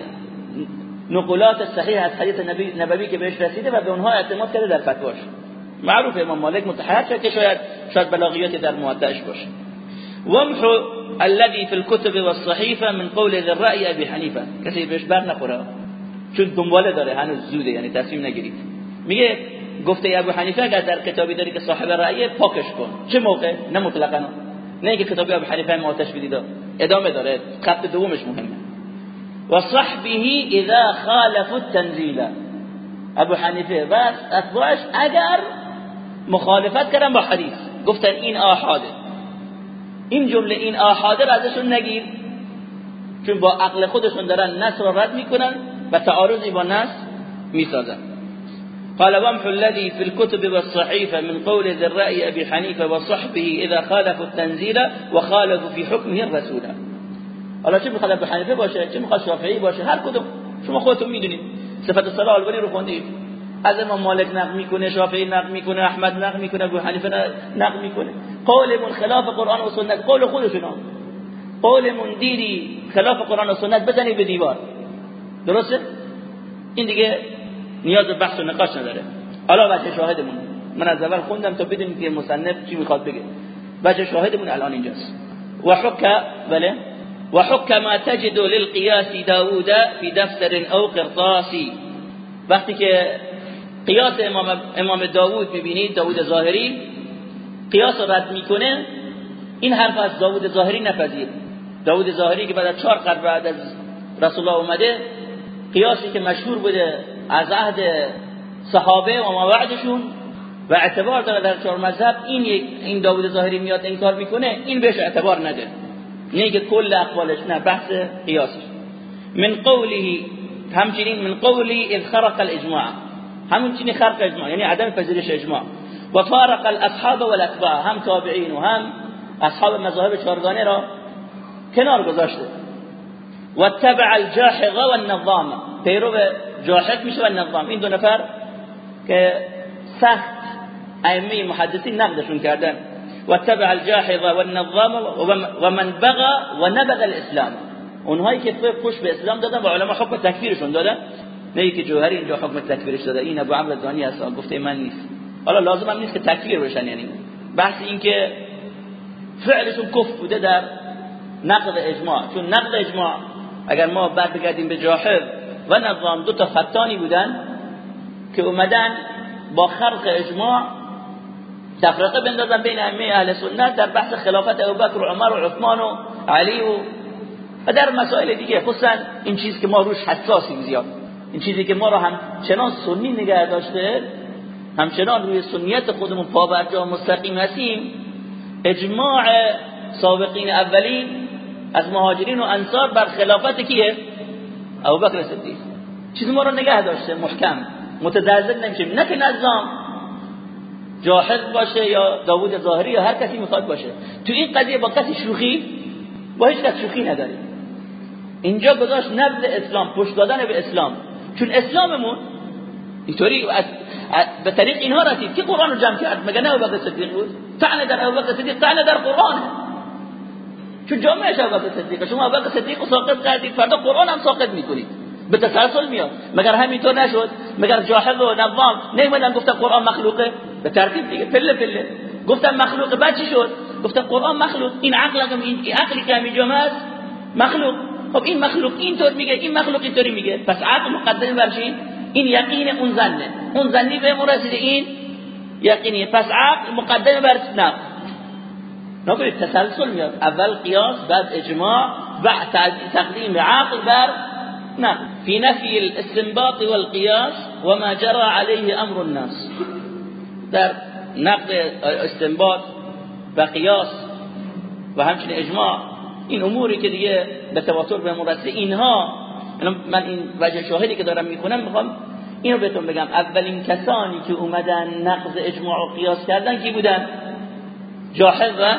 نقولات صحیح از حدیث نبوی که بهش رسیده و به اونها اعتماد کرده در فتواش. معروف امام مالک متحد شد که شاید شاید بلاغیات در موطئش باشه. ومحو الذي في الكتب والصحيفة من قول ذي الرأي أبي حنیفه کسی بهش بر نخوره. چون دنباله داره هنوز زوده یعنی تصمیم نگیرید. گفته ابو حنیفه اگر در کتابی داری که صاحب رأی پاکش کن. چه موقع؟ نه مطلقا. نه که کتابی ابو حنیفه ما آتش بدید. ادامه داره. خط دومش مهمه. و صحبه اذا خالف التنزيل ابو حنیفه و اتباعش اگر مخالفت کردن با حدیث. گفتن این آحاده. این جمله این آحاده را ازشون نگیر. چون با عقل خودشون دارن نص را رد می‌کنن و تعارضی با نص می‌سازن. قال وامح الذي في الكتب والصحيفة من قول ذي الرأي أبي حنيفة وصحبه إذا خالفوا التنزيل وخالفوا في حكمه الرسول. حالا چه می‌خواد حنیفه باشه؟ چه می‌خواد شافعی باشه؟ هر کدوم. شما خودتون می‌دونید. صفت الصلاه الولی رو خوندید. از امام مالک نقل می‌کنه شافعی نقل می‌کنه احمد نقل می‌کنه ابو حنیفه نقل می‌کنه. قولمون خلاف قرآن و سنت قول خودشون قولمون دیدی خلاف قرآن و سنت بزنی به دیوار. درسته؟ این دیگه نیاز به بحث و نقاش نداره. حالا بچه شاهدمون من از اول خوندم تا بدونیم که مصنف چی می‌خواد بگه. بچه شاهدمون الان اینجاست. و حکا بله. و ما تجد للقیاس داوود في دفتر او قرطاسی. وقتی که قیاس امام, امام داوود می‌بینید؟ داوود ظاهری. قیاس رد می‌کنه. این حرف از داوود ظاهری نپذیر. داوود ظاهری که بعد از چهار قرن بعد از رسول الله اومده قیاسی که مشهور بوده از عهد صحابه و ما بعدشون و اعتبار داره در چهار مذهب این این داوود ظاهری میاد انکار می‌کنه این بهش اعتبار نده. نه که کل اقوالش نه بحث قیاسش. من قوله همچنین من قولی اذ خرق الاجماع. همون چینی خرق اجماع یعنی عدم پذیرش اجماع و فارق الاصحاب والاتباع هم تابعین و هم اصحاب مذاهب چهارگانه را کنار گذاشته. و تبع الجاحظ و النظام. پیرو جاحظ میشه و النظام. این دو نفر که سخت ائمه محدثین نقدشون کردن. واتبع الجاحظ والنظام ومن بغى ونبذ الاسلام. اونهایی که پشت به اسلام دادن و علما حکم تکفیرشون دادن. نه که جوهری اینجا حکم تکفیرش داده این ابو عمرو دانی هست گفته من نیست. حالا لازم هم نیست که تکفیر بشن یعنی بحث این که فعلشون کفر بوده در نقض اجماع. چون نقض اجماع اگر ما بعد بگردیم به جاحظ و نظام دو تا فتانی بودن که اومدن با خرق اجماع تفرقه بندازن بین ائمه اهل سنت در بحث خلافت ابوبکر و عمر و عثمان و علی و در مسائل دیگه. خصوصا این چیزی که ما روش حساسیم زیاد. این چیزی که ما رو هم چنان سنی نگه داشته همچنان روی سنیت خودمون پابرجا مستقیم هستیم. اجماع سابقین اولین از مهاجرین و انصار بر خلافت کیه؟ ابوبکر صدیق. چیزی ما رو نگه داشته محکم متزلزل نمیشه نه که نظام جاهل باشه یا داوود ظاهری یا هر کسی می‌خواد باشه. تو این قضیه با کسی شوخی؟ با هیچ کس شوخی نداریم. اینجا گذاشت نبض اسلام پشت دادن به اسلام. چون اسلاممون اینطوری به طریق اینها رسید. که قرآن رو جمع کرد؟ مگه نه ابوبکر صدیق بود؟ طعن در ابوبکر صدیق طعن در قرآن چون جامعه ابوبکر صدیق. شما ابوبکر صدیق رو ساقط کردید فردا قرآن هم ساقط می‌کنید. به تسلسل میاد. مگر همینطور نشد؟ مگر جاهل و نظام نیومدن گفتن قرآن مخلوقه؟ به ترتیب دیگه. پله پله. گفتن مخلوقه. بعد چی شد؟ گفتن قرآن مخلوق. این عقل این عقلی که همینجا هست مخلوق. خب این مخلوق اینطور میگه این مخلوق اینطوری میگه. پس عقل مقدمه بر این یقین اون زنه. اون زنی به رسیده این یقینی پس عقل مقدمه بر نه. نکنید تسلسل میاد. اول قیاس بعد اجماع بعد تقدیم عقل بر نه. في نفي الاستنباط والقياس وما جرى عليه امر الناس. در نقد استنباط و قیاس و همچنین اجماع این اموری که دیگه به تواتر به مرسه اینها من این وجه شاهدی که دارم می‌خونم می‌خوام اینو بهتون بگم. اولین کسانی که اومدن نقض اجماع و قیاس کردن کی بودن؟ جاحظ و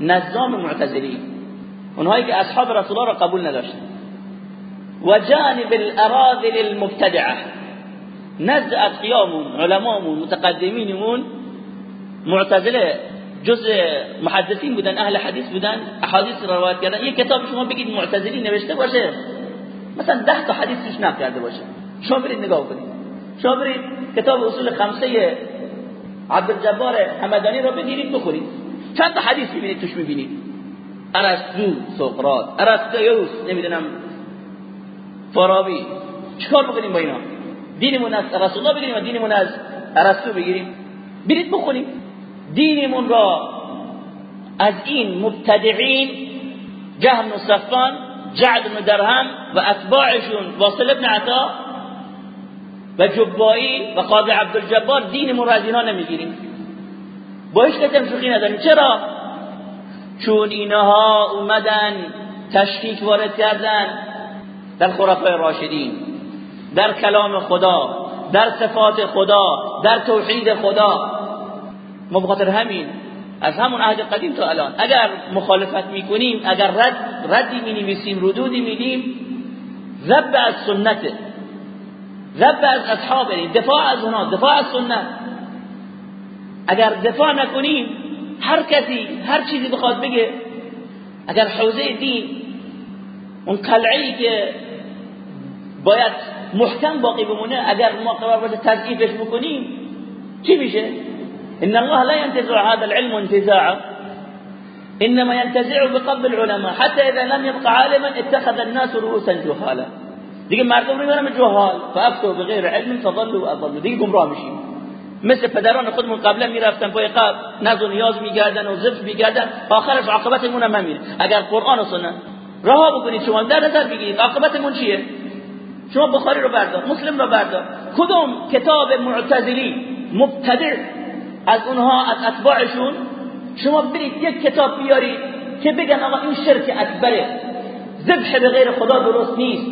نظام معتزلی. اونهایی که اصحاب رسول الله را قبول نداشتن. و جانب الاراذل المبتدعه. نزد اتقیامون علمامون متقدمینمون معتزله. جز محدثین بودن اهل حدیث بودن احادیث روایت کردن. یک کتاب شما بگید معتزلی نوشته باشه مثلا ده تا حدیث توش نقل کرده باشه. شما برید نگاه کنید. شما برید کتاب اصول خمسه عبدالجبار حمدانی رو بگیرید بخورید. چند تا حدیث ببینید توش می‌بینید. ارسطو سقراط. ارسطیوس نمی‌دونم فارابی. چیکار بکنیم با اینا؟ دینمون از رسول الله بگیریم و دینمون از ارسطو بگیریم. برید بخونیم دینمون را از این مبتدعین جهم و صفان جعد بن درهم و اتباعشون واصل ابن عطا و جبایی و قاضی عبدالجبار دینمون را از اینها نمی‌گیریم. با هیچ کسی شوخی نداریم. چرا؟ چون اینها اومدن تشکیک وارد کردن در خرفای راشدین در کلام خدا در صفات خدا در توحید خدا. ما بخاطر همین از همون عهد قدیم تا الان. اگر مخالفت می‌کنیم اگر رد ردی می‌نویسیم ردودی میدیم ذب از سنته ذب از اصحاب دفاع از اونها دفاع از سنت. اگر دفاع نکنیم هر کسی هر چیزی بخواد بگه اگر حوزه دین اون قلعی که باید محکم باقی بمونه اگر ما قرار باشه تضعیفش بکنیم چی میشه؟ إن الله لا ينتزع هذا العلم انتزاعا إنما ينتزع بقبض العلماء. حتى إذا لم يبقى عالما اتخذ الناس رؤوسا جهالا. دیگه مردم میبرن جهال. فأفتوا بغیر علم فضلوا وأضلوا. دیگه گمراه میشیم مثل پدران خودمون قبلا میرفتن پای قبل نز و نیاز میگردن و زفت میگردن آخرش عاقبتمون هم همینه اگر قرآن و سنت رها بکنید شما در نظر بگیرید عاقبتمون چیه شما بخاری رو بردار مسلم رو بردار. کدوم کتاب معتزلی مبتدع. از اونها از اتباعشون شما برید یک کتاب بیارید که بگن آقا این شرک اکبره. ذبح به غیر خدا درست نیست.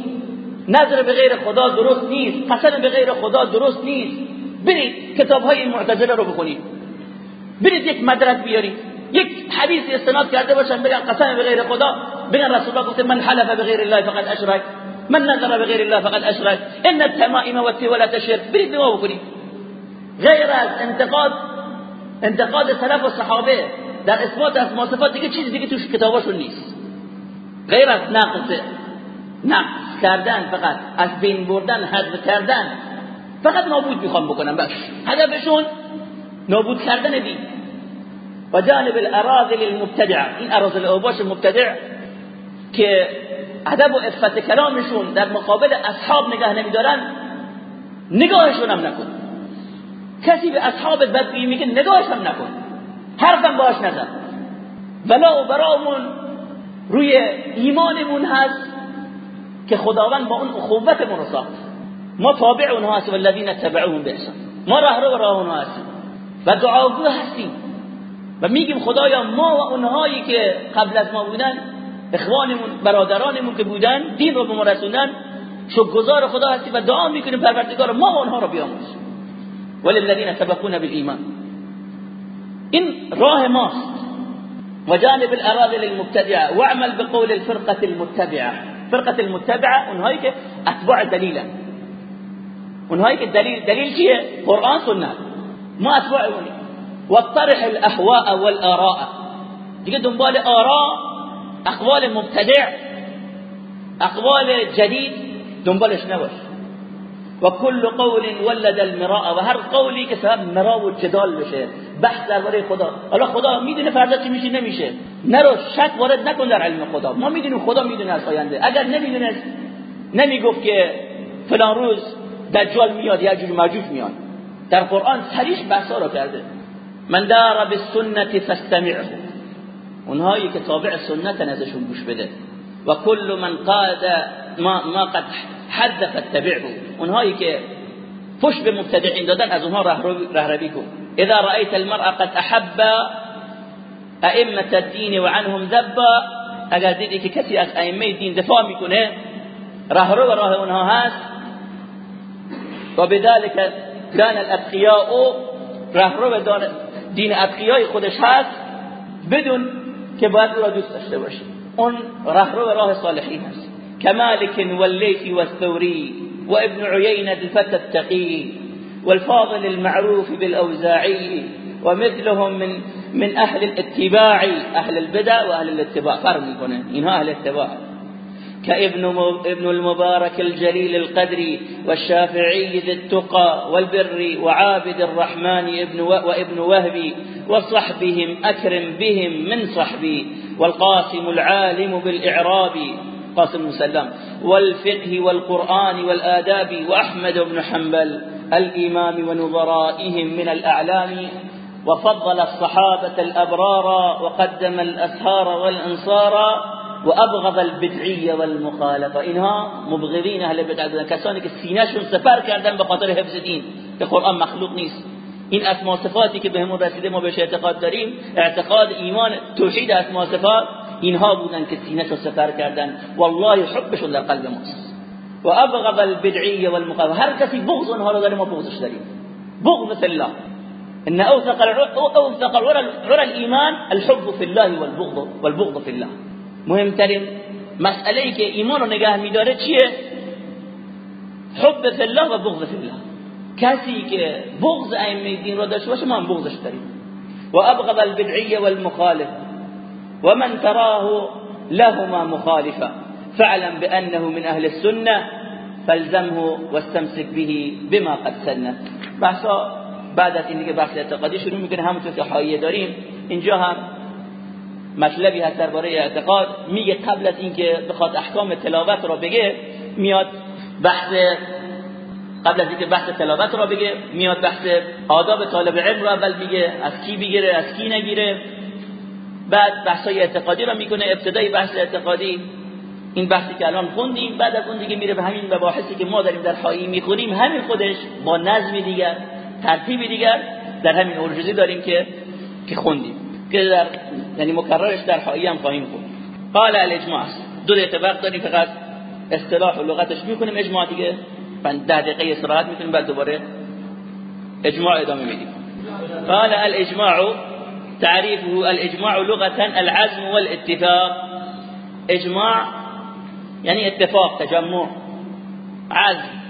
نظر به غیر خدا درست نیست. قسم به غیر خدا درست نیست. برید کتاب های معتزله رو بخونید. برید یک مدرک بیارید. یک حدیث استناد کرده باشن بگن قسم به غیر خدا. بگن رسول الله گفته من حلف به غیر الله فقط اشرک. من نظر به غیر الله فقد اشرک. ان التمائم والتولة شرك برید نگاه بکنید غیر از انتقاد انتقاد سلف و صحابه در اثبات اسما صفات دیگه چیزی دیگه توش کتاباشون نیست. غیر از نقض نقض کردن فقط از بین بردن حذف کردن. فقط نابود می‌خوام بکنم بس. هدفشون نابود کردن دین. و جانب الاراذل المبتدع این اراذل اوباش مبتدع که ادب و افت کلامشون در مقابل اصحاب نگاه نمیدارن نگاهشون هم نکن. کسی به اصحاب بدگویی میگه نگاهش هم نکن. حرفم باش نزن. ولا و برامون روی ایمانمون هست که خداوند با اون اخوتمون رو ساخت. ما تابع اونها هستیم والذین تبعوهم بإحسان. ما راه رو راه اونها هستیم. و دعاگو هستیم. و میگیم خدایا ما و اونهایی که قبل از ما بودن اخوانمون برادرانمون که بودن دین رو به ما رسوندن گزار خدا هستیم و دعا می‌کنیم پروردگار ما و اونها رو بیاموز وللذین سبقونا بالایمان این راه ماست وجانب الاراذل المبتدعه واعمل بقول الفرقة المتبعه فرقة المتبعه اونهایی که اتباع دلیلن اونهایی که دلیل قرآن سنت ما اتباع اونی واطرح الأهواء والآراء. دیگه دنبال آراء أقوال مبتدع أقوال جدید دنبالش نباش و کل قول ولد المراء و هر قولی که سبب مرا و جدال بشه بحث درباره خدا. حالا خدا می‌دونه فردا چی میشه نمیشه. نرو شک وارد نکن در علم خدا. ما می‌دونیم خدا می‌دونه از آینده. اگر نمی‌دونست نمی‌گفت که فلان روز دجال میاد یا جور ماجوج میاد. در قرآن صریح بحثا را کرده. من دار بالسنت فاستمعه. اونهایی که تابع سنت ازشون گوش بده. و کل من قاد ما, ما قد حد فتبعه اونهایی که پشت به مبتدعین دادن از اونها رهروی کن. اذا رأيت المرأة قد احب ائمة الدين وعنهم ذبا اگر دیدی که کسی از ائمه دین دفاع میکنه رهرو و راه اونها هست. و بذلك كان الاتقیاء رهرو دین اتقیای خودش هست بدون که باید أو را دوست داشته باشی. اون رهرو راه صالحین هست. كمالك والليث والثوري وابن عيينة الفتى التقي والفاضل المعروف بالأوزاعي ومثلهم من من أهل الاتباع أهل البدع وأهل الاتباع. فرق إنها أهل الاتباع. كابن ابن المبارك الجليل القدر والشافعي ذي التقى والبر وعابد الرحمن ابن وابن وهبي وصحبهم أكرم بهم من صحبي والقاسم العالم بالإعراب قاسم مسلم والفقه والقرآن والآداب وأحمد بن حنبل الإمام ونظرائهم من الأعلام وفضل الصحابة الأبرار وقدم الأسهار والأنصار وأبغض البدعية والمخالفة إنها مبغضين أهل البدع. كسانك السيناشون سفر كردن بخاطر حفظ الدين القرآن مخلوق نيس این اسما صفاتی که بهمون بهش اعتقاد داریم. اعتقاد ایمان توحید اسما صفات اینها بودن که سینه‌شو سفر کردن. والله حبشون در قلب ماست. و ابغض البدعی والمقاومه. هر کسی بغض اونها رو داره ما بغضش داریم. بغض فی الله. ان اوثق اوثق عرى الايمان الحب في الله والبغض والبغض في الله. مهمترین مسئله ای که ایمان رو نگه میداره چیه؟ حب فی الله و بغض فی الله. کسی که بغض ائمه دین رو داشته باشه ما هم بغضش داریم. و ابغض البدعی والمخالف. ومن تراه لهما مخالفا فاعلم بأنه من أهل السنة فالزمه واستمسك به بما قد سنه بحثا بعد از بحث اعتقادی شروع می‌کنه همونطور که حایه داریم. اینجا هم مطلبی هست درباره اعتقاد. میگه قبل از اینکه بخواد احکام تلاوت را بگه میاد بحث قبل از اینکه بحث تلاوت را بگه میاد بحث آداب طالب علم را اول میگه از کی بگیره از کی نگیره. بعد بحثای اعتقادی را می‌کنه ابتدای بحث اعتقادی این بحثی که الان خوندیم بعد از اون دیگه میره به همین مباحثی که ما داریم در حایی می‌خونیم همین خودش با نظم دیگر ترتیب دیگر در همین ارجوزی داریم که که خوندیم که در یعنی مکررش در حایی هم خواهیم خوند قال الاجماع دو اتفاق داریم فقط اصطلاح و لغتش می‌کنیم اجماع دیگه. ده دقیقه استراحت می‌کنیم بعد دوباره اجماع ادامه میدیم قال الاجماع تعريفه الإجماع لغة العزم والاتفاق. إجماع یعنی اتفاق تجمع عزم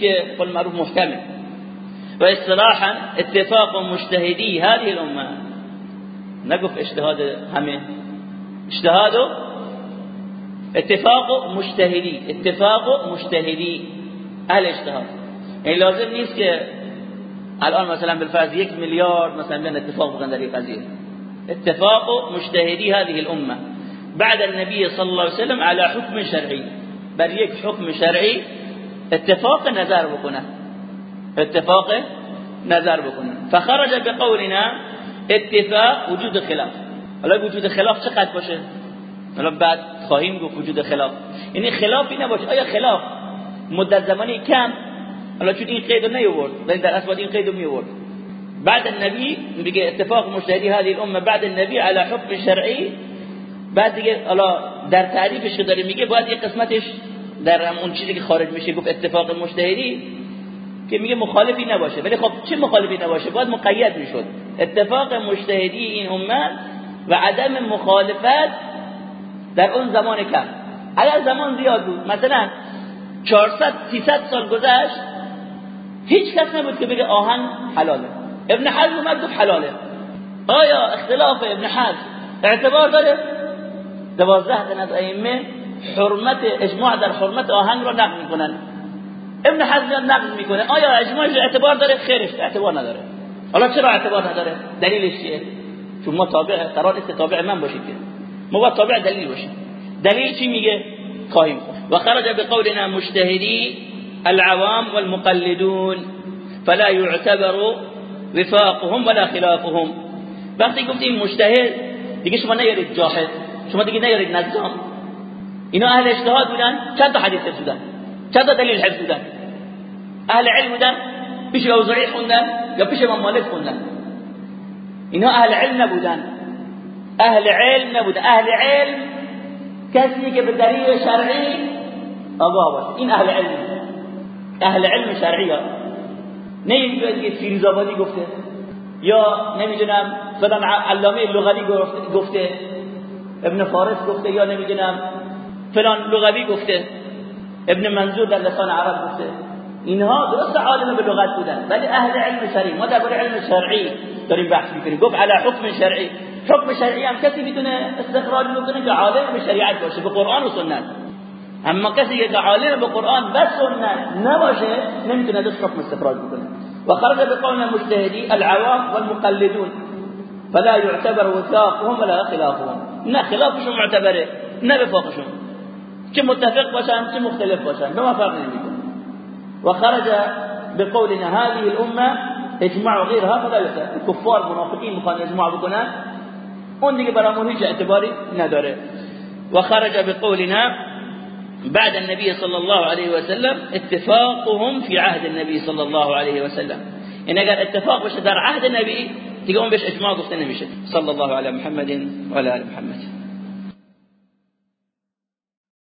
که قول معروف محکمه و اتفاق مجتهدی هذه الأمة. نگفت اجتهاد همه. اجتهاد اتفاق و مجتهدی. اتفاق و مجتهدی. أهل اجتهاد. یعنی لازم نیست الان مثلا بالفرض یک میلیارد مثلا بیان اتفاق بکنن در قضیه. اتفاق و مجتهدی هذه الامه. بعد النبي صلى الله عليه وسلم على حكم شرعي بر یک حکم شرعی اتفاق نظر بکنن اتفاق نظر بکنن فخرج بقولنا اتفاق وجود خلاف. حالا وجود خلاف چقدر باشه؟ حالا بعد خواهیم گفت وجود خلاف. یعنی خلافی نباشه آیا خلاف مدت زمانی کم؟ حالا چون این قید نیورد ولی در اصل این قید میورد بعد النبی میگه اتفاق مجتهدی هذه الامه بعد النبی على حکم شرعی بعد دیگه حالا در تعریفش که داره میگه باید یه قسمتش در اون چیزی که خارج میشه گفت اتفاق مجتهدی که میگه مخالفی نباشه. ولی خب چه مخالفی نباشه؟ باید مقید می‌شد. اتفاق مجتهدی این امت و عدم مخالفت در اون زمان کم اگر زمان زیاد بود مثلا 400 300 سال گذشت هیچ کس نبود که بگه آهن حلاله. ابن حزم اومد گفت حلاله. آیا اختلاف ابن حزم اعتبار داره؟ دوازده تن از ائمه حرمت اجماع در حرمت آهنگ را نقل می‌کنن. ابن حزم نقل می‌کنه. آیا اجماعش اعتبار داره؟ خیرش اعتبار نداره. حالا چرا اعتبار نداره؟ دلیلش چیه؟ چون ما تابع قرار است تابع من باشید که. ما با تابع دلیل باشیم. دلیل چی میگه؟ خواهیم و خرج بقولنا مجتهدی العوام والمقلدون فلا يعتبر وفاقهم ولا خلافهم. وقتی گفتیم مجتهد دیگه شما نیارید جاهد شما دیگه نیارید نظام. اینا أهل اجتهاد بودن چند تا حدیث بودن؟ چند تا دلیل حفظ بودن؟ أهل علم بودن پیش اوزاعی خوندن یا پیش امام مالک خوندن؟ اینا أهل علم نبودن. أهل علم نبودن. أهل علم کسی که به دلیل شرعی آگاه این أهل علم. اهل علم شرعی ها. نمیگه فیروزآبادی گفته یا نمی‌دونم فلان علامه لغوی گفته ابن فارس گفته یا نمی‌دونم فلان لغوی گفته ابن منظور در لسان عرب گفته. اینها درست عالم به لغت بودن ولی اهل علم شرعی ما درباره علم شرعی داریم بحث می‌کنیم. گفت علی حکم شرعی. حکم شرعی هم کسی می‌تونه استخراج بکنه که عالم به شریعت باشه به قرآن و سنت. أما کسی که عالم به قرآن و سنت نباشه نمیتونه ازش حکم استخراج بکنه و خرج بقول المجتهدی العوام والمقلدون. فلا يعتبر وثاقهم ولا خلافهم. نه خلافشون معتبرة؟ نه وفاقشون چه متفق باشن چه مختلف باشن به ما فرق نمیکنه و خرج بقولنا هذه الأمة اجماع غيرها فلا يعتبر کفار منافقین میخوان اجماع بکنن اون دیگه برامون هیچ اعتباری نداره و خرج بقولنا بعد النبي صلى الله عليه وسلم اتفاقهم في عهد النبي صلى الله عليه وسلم. ان اگر اتفاق بشه در عهد دیگه اون بهش اجماع گفته نمیشه صلی الله علی محمد و علی محمد.